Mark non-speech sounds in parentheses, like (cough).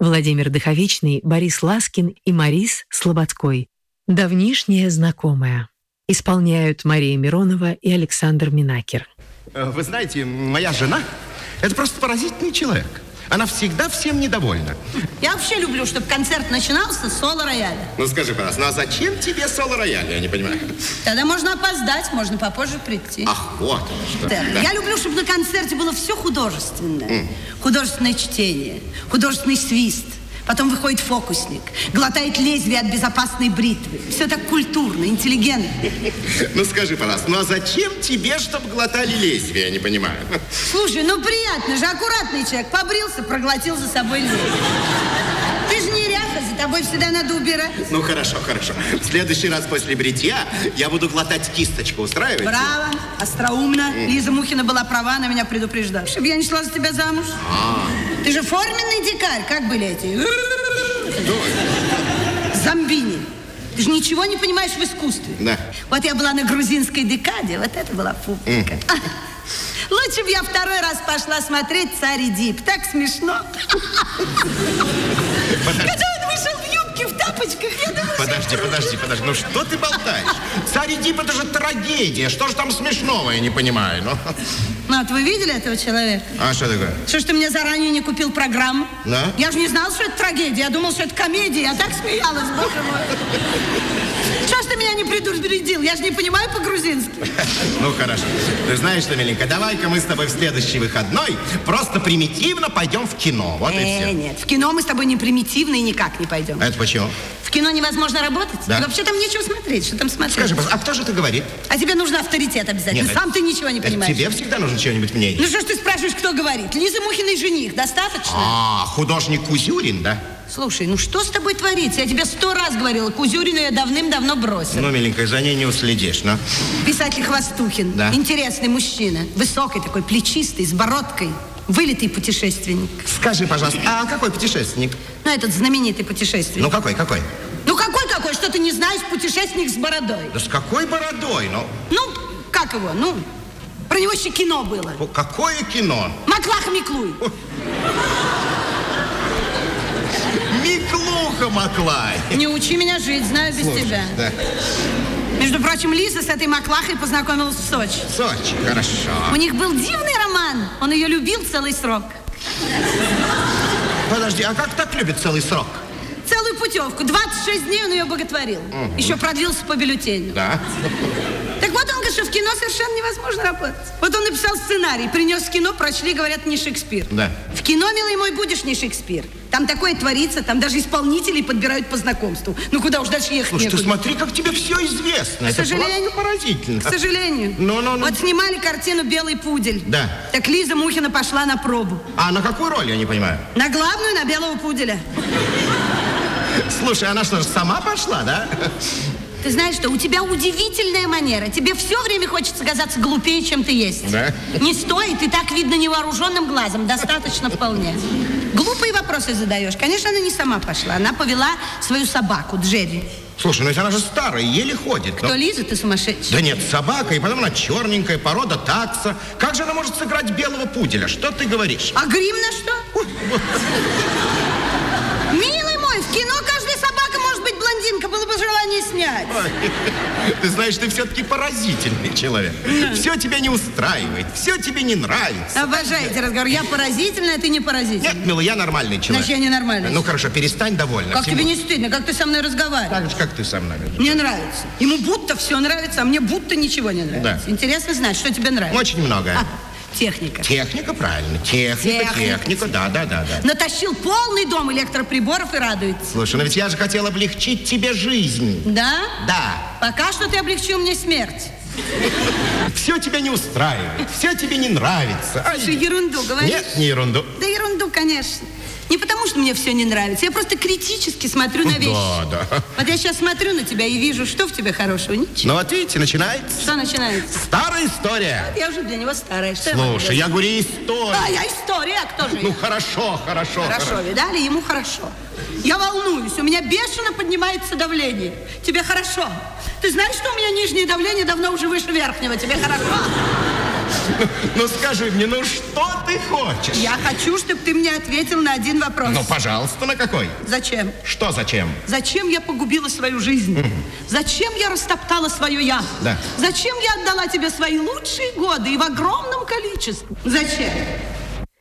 Владимир Дыховичный, Борис Ласкин и Марис Слободской. Давнишняя знакомая. Исполняют Мария Миронова и Александр Минакер. Э, вы знаете, моя жена – это просто поразительный человек. Она всегда всем недовольна. Я вообще люблю, чтобы концерт начинался с соло-рояля. Ну скажи, пожалуйста, ну а зачем тебе соло-рояль, я не понимаю? Тогда можно опоздать, можно попозже прийти. Ах, вот что. Да. Да. Я люблю, чтобы на концерте было все художественное. Художественное чтение, художественный свист. Потом выходит фокусник, глотает лезвие от безопасной бритвы. Все так культурно, интеллигентно. (laughs) Ну скажи, пожалуйста, ну а зачем тебе, чтобы глотали лезвие, я не понимаю? Слушай, ну приятно же, аккуратный человек. Побрился, проглотил за собой лезвие. Ты же не ряха, за тобой всегда надо убирать. Ну хорошо, хорошо. В следующий раз после бритья я буду глотать кисточку. Устраивает? Браво, остроумно. Лиза Мухина была права, она меня предупреждала. Чтобы я не шла за тебя замуж. Ты же форменный дикарь, как были эти? Зомбини. Ты же ничего не понимаешь в искусстве. Да. Вот я была на грузинской декаде, вот это была публика. (laughs) Лучше бы я второй раз пошла смотреть «Царь и Дип». Так смешно. Он в юбке, в тапочках, я думала, Подожди, подожди, подожди. Ну что ты болтаешь? Царь и Дип это же трагедия. Что же там смешного, я не понимаю. Ну, Ну, вот вы видели этого человека? а что такое? Что ж ты мне заранее не купил программу? Да? Я же не знала, что это трагедия. Я думала, что это комедия. Я так смеялась, боже мой. Что ж ты меня не предупредил? Я же не понимаю по-грузински. Ну хорошо. Ты знаешь что, миленькая, давай-ка мы с тобой в следующий выходной просто примитивно пойдем в кино. Вот и все. нет, в кино мы с тобой не примитивно и никак не пойдем. Это почему? В кино невозможно работать. Да. И вообще там нечего смотреть. Что там смотреть? Скажи, а кто же это говорит? А тебе нужен авторитет обязательно. Нет, Сам ты ничего не понимаешь. тебе всегда нужно чего-нибудь мнение. Ну что ж ты спрашиваешь, кто говорит? Лиза Мухиной жених. Достаточно? А, художник Кузюрин, да? Слушай, ну что с тобой творится? Я тебе сто раз говорила, Кузюрину я давным-давно бросила. Ну, миленькая, за ней не уследишь, ну. Писатель Хвостухин. Да. Интересный мужчина. Высокий такой, плечистый, с бородкой. Вылитый путешественник. Скажи, пожалуйста, а какой путешественник? Ну, этот знаменитый путешественник. Ну, какой, какой? Ну, какой-какой? Что ты не знаешь? Путешественник с бородой. Да с какой бородой, ну? Ну, как его? Ну, про него еще кино было. Какое кино? Маклах Миклуй. Миклуха Маклай. Не учи меня жить, знаю без тебя. Да. Между прочим, Лиза с этой Маклахой познакомилась в Сочи. Сочи, хорошо. У них был дивный роман. Он ее любил целый срок. Подожди, а как так любит целый срок? Целую путевку. 26 дней он ее боготворил. Еще продлился по бюллетеню. Да. Так вот он говорит, что в кино совершенно невозможно работать. Вот он написал сценарий, принес в кино, прочли, говорят, не Шекспир. Да. В кино, милый мой, будешь не Шекспир. Там такое творится, там даже исполнителей подбирают по знакомству. Ну куда уж дальше ехать Слушай, ты некуда. смотри, как тебе все известно. К Это сожалению. поразительно. К сожалению. Ну, ну, ну. Вот снимали картину «Белый пудель». Да. Так Лиза Мухина пошла на пробу. А на какую роль, я не понимаю? На главную, на белого пуделя. Слушай, она что же сама пошла, да? Ты знаешь что, у тебя удивительная манера. Тебе все время хочется казаться глупее, чем ты есть. Да? Не стоит, и так видно невооруженным глазом. Достаточно вполне. Глупые вопросы задаешь. Конечно, она не сама пошла. Она повела свою собаку, Джерри. Слушай, ну ведь она же старая, еле ходит. Кто ну. Лиза, ты сумасшедший. Да нет, собака, и потом она черненькая, порода такса. Как же она может сыграть белого пуделя? Что ты говоришь? А грим на что? Милый мой, в кино каждая собака может быть блондинка. Было бы желание снять. Ой, Ты знаешь, ты все-таки поразительный человек. Все тебя не устраивает, все тебе не нравится. Обожаете разговор. Я поразительная, а ты не поразительная. Нет, милый, я нормальный человек. Значит, я ненормальный. Ну хорошо, перестань довольно. Как Всему- тебе не стыдно? Как ты со мной разговариваешь? Так же, как ты со мной. Мне нравится. Ему будто все нравится, а мне будто ничего не нравится. Да. Интересно знать, что тебе нравится. Очень многое. А, техника. Техника, правильно. Техника, Техника. техника, да, да, да, да. Натащил полный дом электроприборов и радуется. Слушай, ну ведь я же хотел облегчить тебе жизнь. Да? Да. Пока что ты облегчил мне смерть. Все тебя не устраивает, все тебе не нравится. Ай, Слушай, ерунду говоришь? Нет, не ерунду. Да ерунду, конечно. Не потому, что мне все не нравится. Я просто критически смотрю на вещи. Да, да. Вот я сейчас смотрю на тебя и вижу, что в тебе хорошего. Ничего. Ну вот видите, начинается Что начинается? старая история. Я уже для него старая. Что я Слушай, я делать? говорю история. Да, я история, а кто же Ну я? хорошо, хорошо. Хорошо, видали? Ему хорошо. Я волнуюсь, у меня бешено поднимается давление. Тебе хорошо. Ты знаешь, что у меня нижнее давление давно уже выше верхнего? Тебе хорошо. (laughs) Ну, скажи мне, ну что ты хочешь? Я хочу, чтобы ты мне ответил на один вопрос. Ну, пожалуйста, на какой? Зачем? Что зачем? Зачем я погубила свою жизнь? Зачем я растоптала свое я? Да. Зачем я отдала тебе свои лучшие годы и в огромном количестве? Зачем?